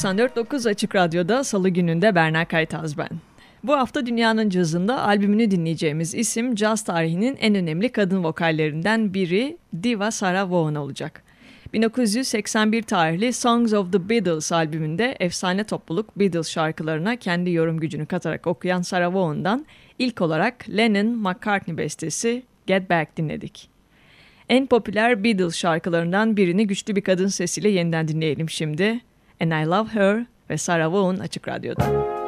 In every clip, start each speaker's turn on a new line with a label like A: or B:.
A: 94.9 Açık Radyo'da Salı gününde Berna Kaytaz ben. Bu hafta Dünyanın Cazı'nda albümünü dinleyeceğimiz isim caz tarihinin en önemli kadın vokallerinden biri Diva Sarah Vaughan olacak. 1981 tarihli Songs of the Beatles albümünde efsane topluluk Beatles şarkılarına kendi yorum gücünü katarak okuyan Sarah Vaughan'dan ilk olarak Lennon-McCartney bestesi Get Back dinledik. En popüler Beatles şarkılarından birini güçlü bir kadın sesiyle yeniden dinleyelim şimdi. And I Love Her ve Sarah Vaughan Açık Radyo'da.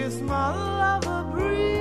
B: is my lover breathe.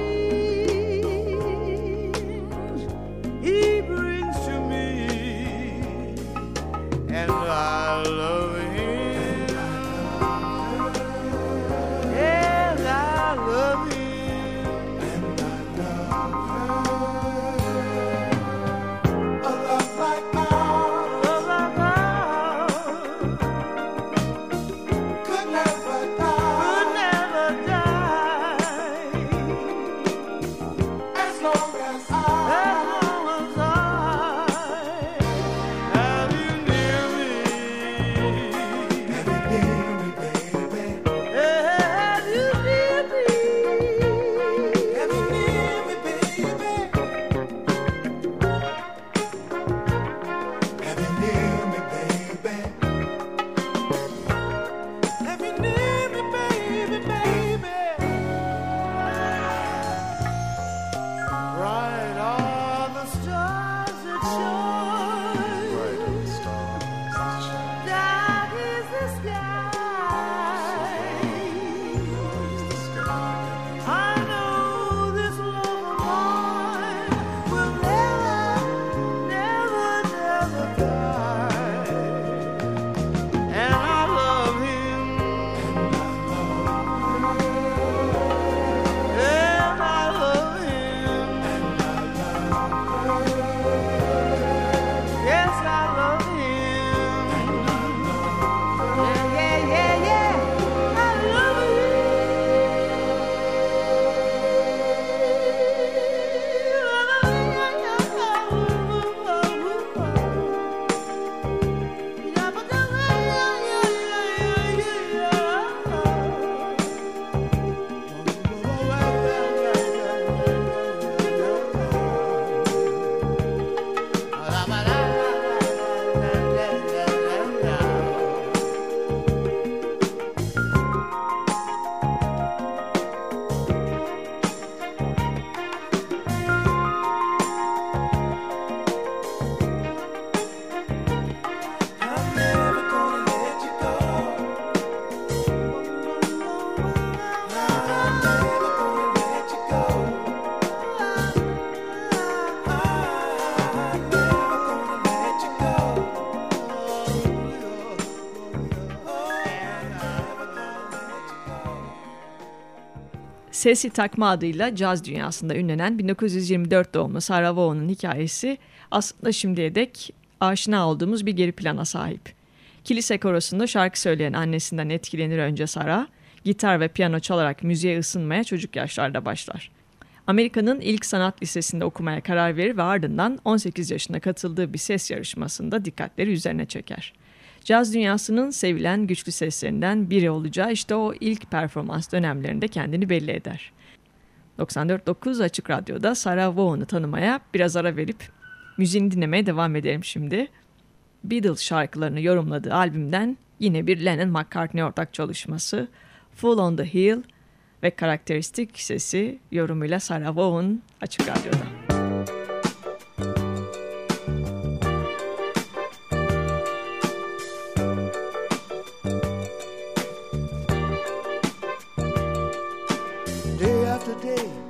A: Sesi takma adıyla caz dünyasında ünlenen 1924 doğumlu Sarah Vaughan'ın hikayesi aslında şimdiye dek aşina olduğumuz bir geri plana sahip. Kilise korosunda şarkı söyleyen annesinden etkilenir önce Sarah, gitar ve piyano çalarak müziğe ısınmaya çocuk yaşlarda başlar. Amerika'nın ilk sanat lisesinde okumaya karar verir ve ardından 18 yaşında katıldığı bir ses yarışmasında dikkatleri üzerine çeker. Caz dünyasının sevilen güçlü seslerinden biri olacağı işte o ilk performans dönemlerinde kendini belli eder. 94.9 Açık Radyo'da Sarah Vaughan'ı tanımaya biraz ara verip müziğini dinlemeye devam edelim şimdi. Beatles şarkılarını yorumladığı albümden yine bir Lennon McCartney ortak çalışması Full on the Hill ve karakteristik sesi yorumuyla Sarah Vaughan Açık Radyo'da.
B: day.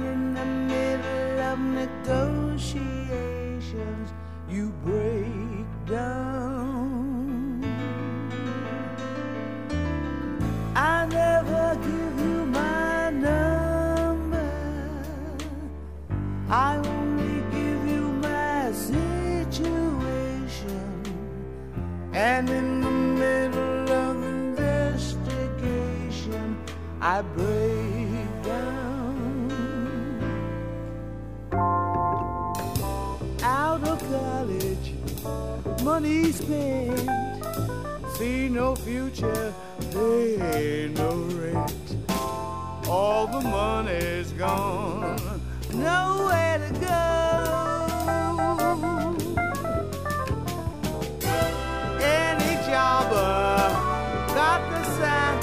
B: In the middle of negotiations, you break down. I never give you my number. I only give you my situation. And in the middle of investigation, I break. money spent. See no future, pay no rent. All the money's gone, nowhere to go. Any jobber got the sack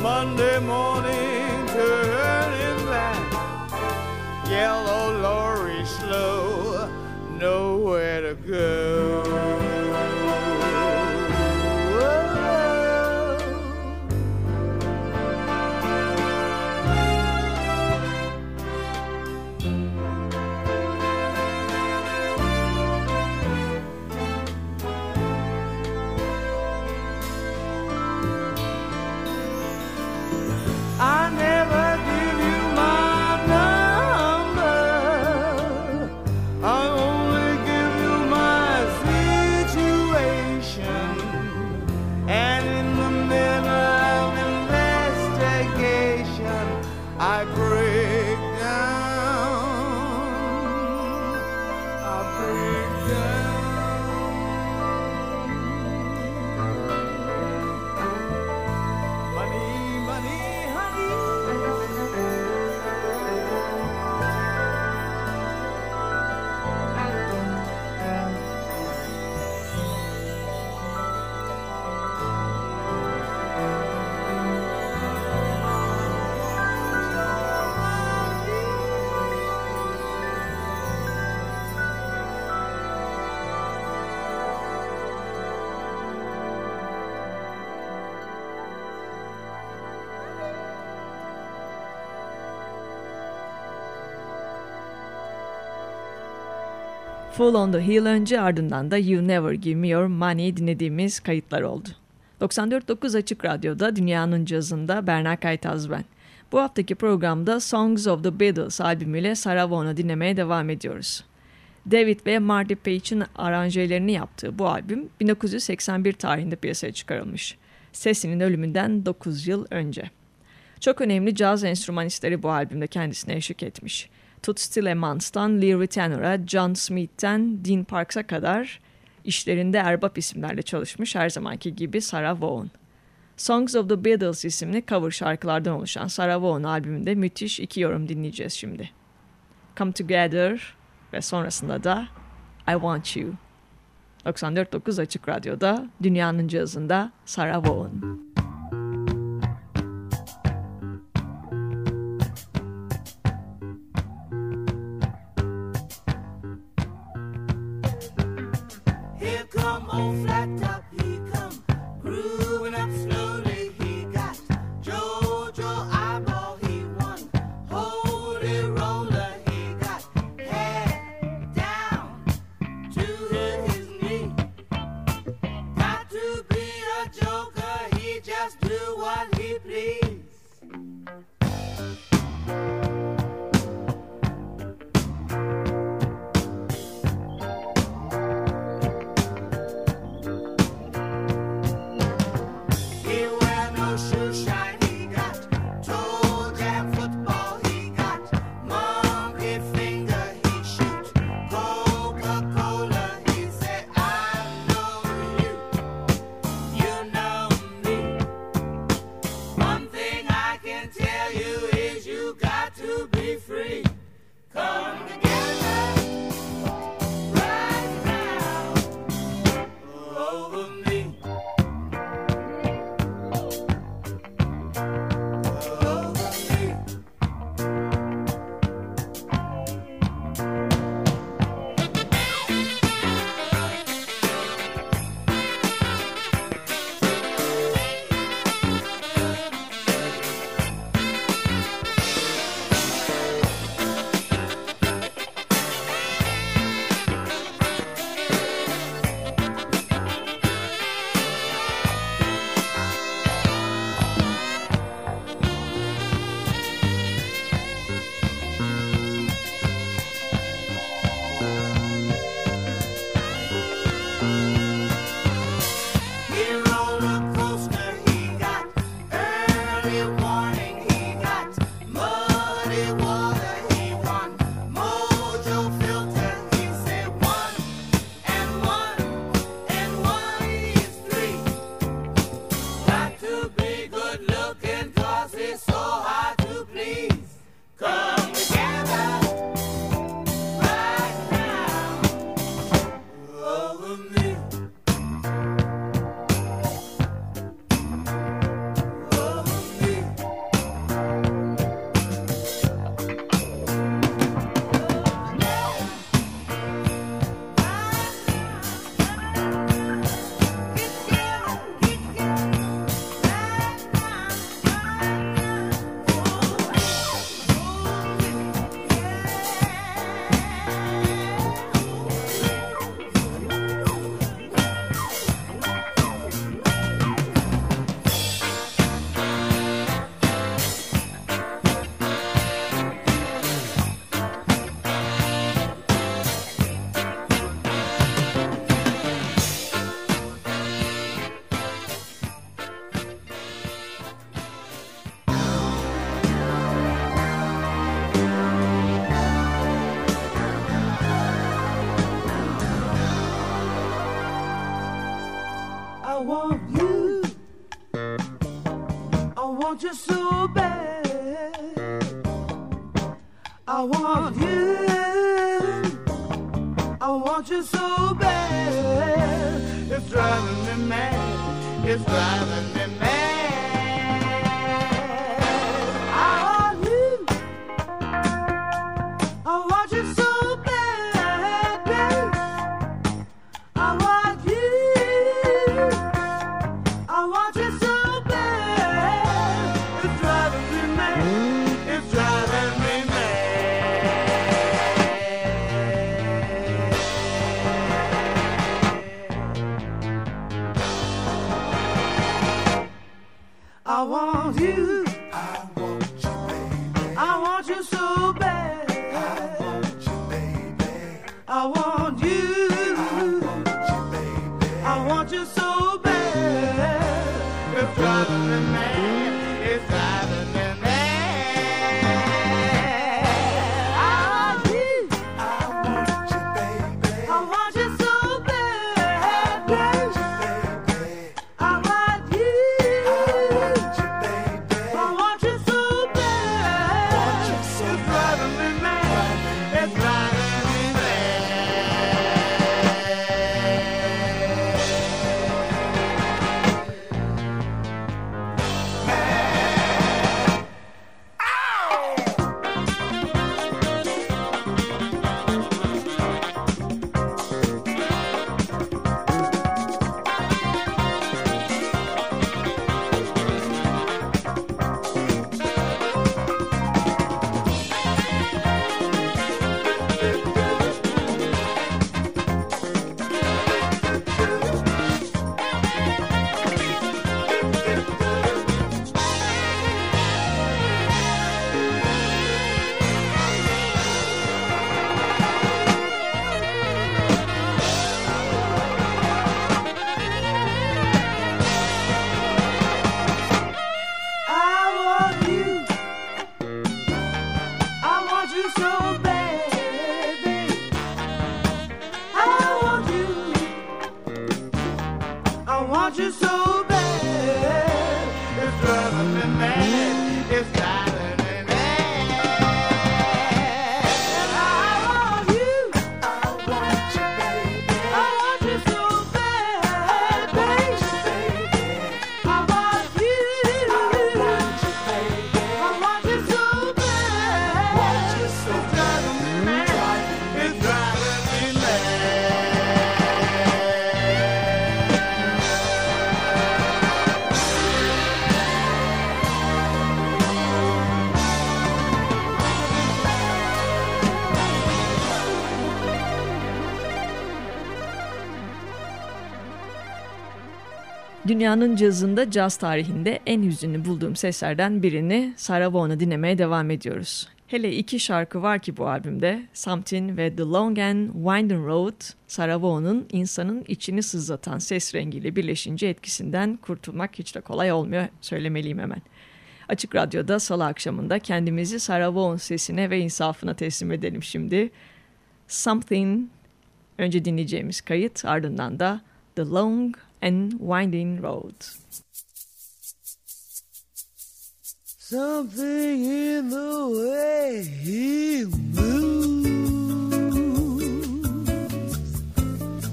B: Monday morning, turning back. Yellow lorry slow nowhere to go.
A: Full on the Hill önce ardından da You Never Give Me Your Money dinlediğimiz kayıtlar oldu. 94.9 Açık Radyo'da Dünyanın Cazı'nda Berna Kaytaz ben. Bu haftaki programda Songs of the Beatles albümüyle Sarah Vaughan'ı dinlemeye devam ediyoruz. David ve Marty Page'in aranjelerini yaptığı bu albüm 1981 tarihinde piyasaya çıkarılmış. Sesinin ölümünden 9 yıl önce. Çok önemli caz enstrümanistleri bu albümde kendisine eşlik etmiş. Toots Tillemans'tan Leary Tanner'a, John Smith'ten Dean Parks'a kadar işlerinde erbap isimlerle çalışmış her zamanki gibi Sarah Vaughan. Songs of the Beatles isimli cover şarkılardan oluşan Sarah Vaughan albümünde müthiş iki yorum dinleyeceğiz şimdi. Come Together ve sonrasında da I Want You. 94.9 Açık Radyo'da Dünyanın Cihazı'nda Sarah Vaughan. Dünyanın cazında caz tarihinde en hüzünlü bulduğum seslerden birini Sarah Vaughan'ı dinlemeye devam ediyoruz. Hele iki şarkı var ki bu albümde Something ve The Long and Winding Road Sarah Vaughan'ın insanın içini sızlatan ses rengiyle birleşince etkisinden kurtulmak hiç de kolay olmuyor söylemeliyim hemen. Açık Radyo'da salı akşamında kendimizi Sarah Vaughan sesine ve insafına teslim edelim şimdi. Something önce dinleyeceğimiz kayıt ardından da The Long and winding roads.
B: Something in the way he moves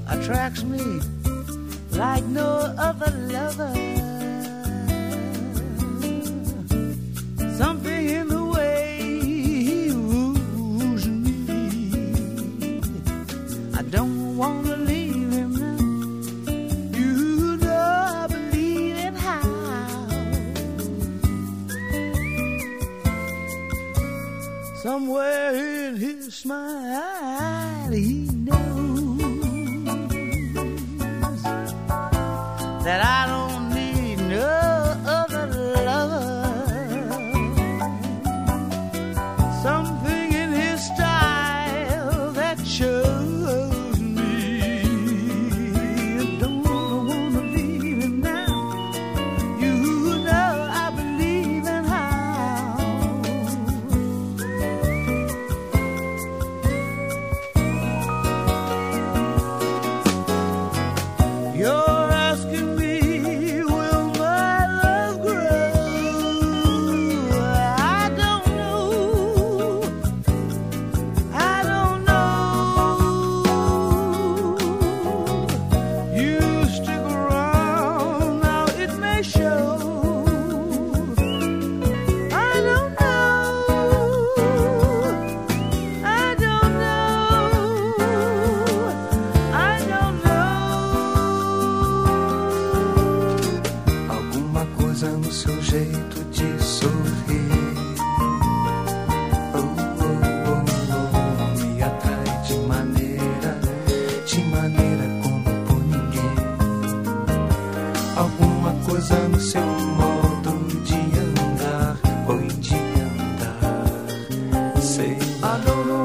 B: attracts me like no other lover. Something in the way he woos me. I don't want Somewhere in his smile,
C: say
B: I don't know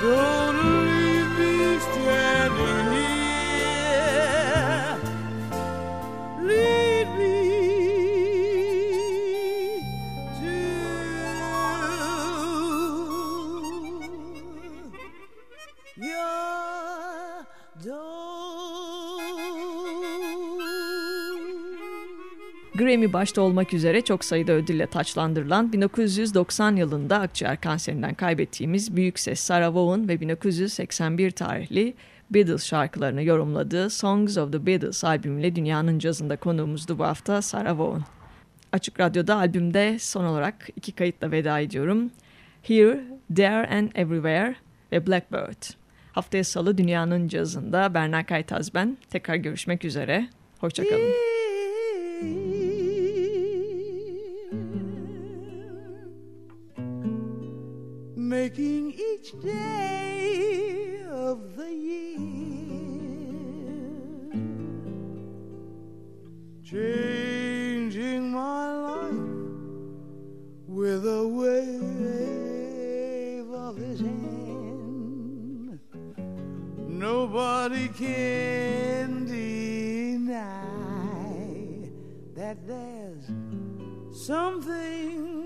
B: Go!
A: Başta olmak üzere çok sayıda ödülle taçlandırılan 1990 yılında akciğer kanserinden kaybettiğimiz büyük ses Sarah Vaughan ve 1981 tarihli Beatles şarkılarını yorumladığı Songs of the Beatles albümüyle dünyanın cazında konuğumuzdu bu hafta Sarah Vaughan. Açık Radyo'da albümde son olarak iki kayıtla veda ediyorum. Here, There and Everywhere ve Blackbird. Haftaya salı dünyanın cazında Berna Kaytaz ben. Tekrar görüşmek üzere. Hoşçakalın.
B: Making each day of the year, changing my life with a wave of his hand. Nobody can deny that there's something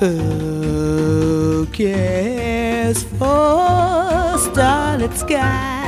B: Who cares for starlit skies?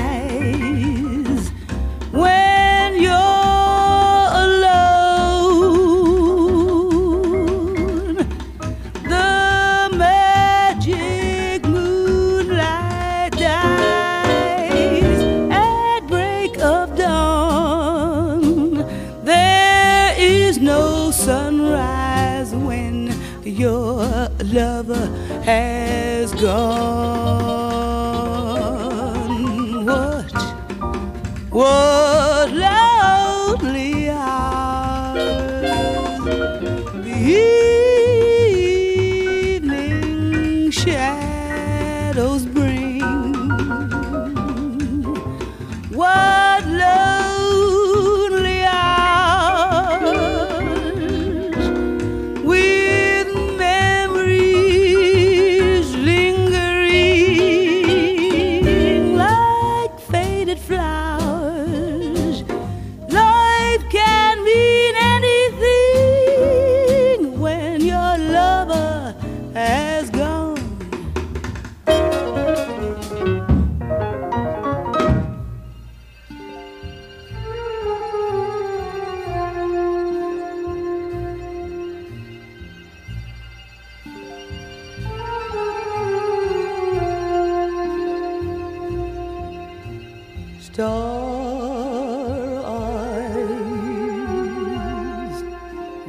B: star eyes.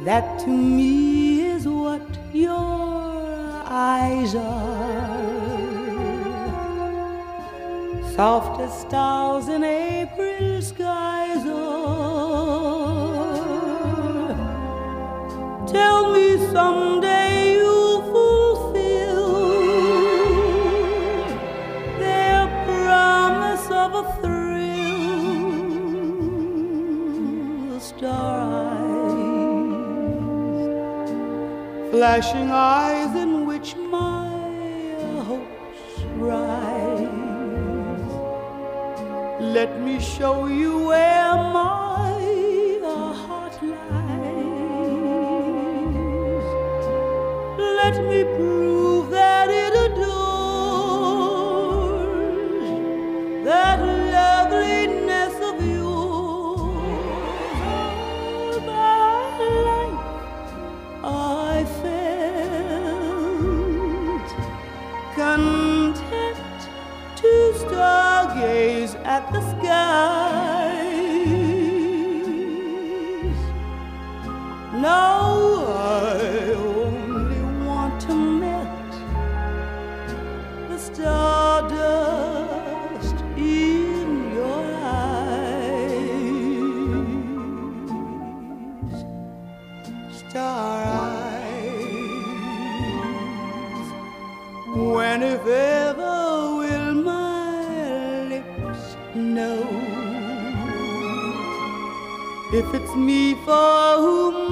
B: That to me is what your eyes are. Soft as stars in April skies are. Tell me someday. flashing eyes in which my hopes rise. Let me show you where. If it's me for whom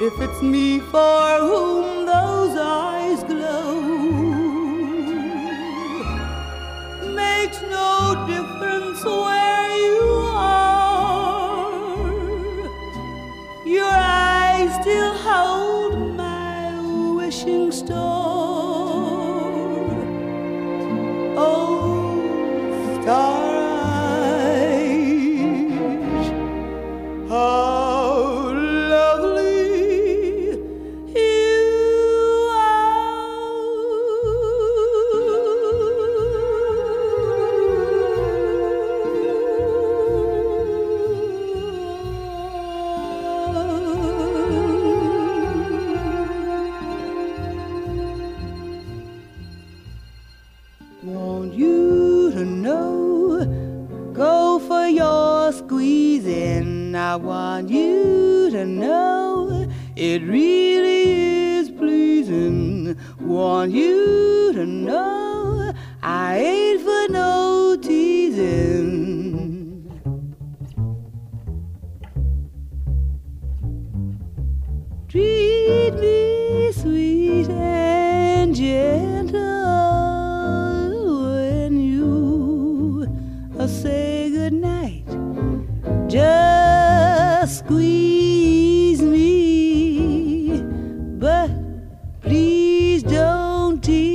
B: if it's me for whom those eyes glow. Makes no difference where. deep.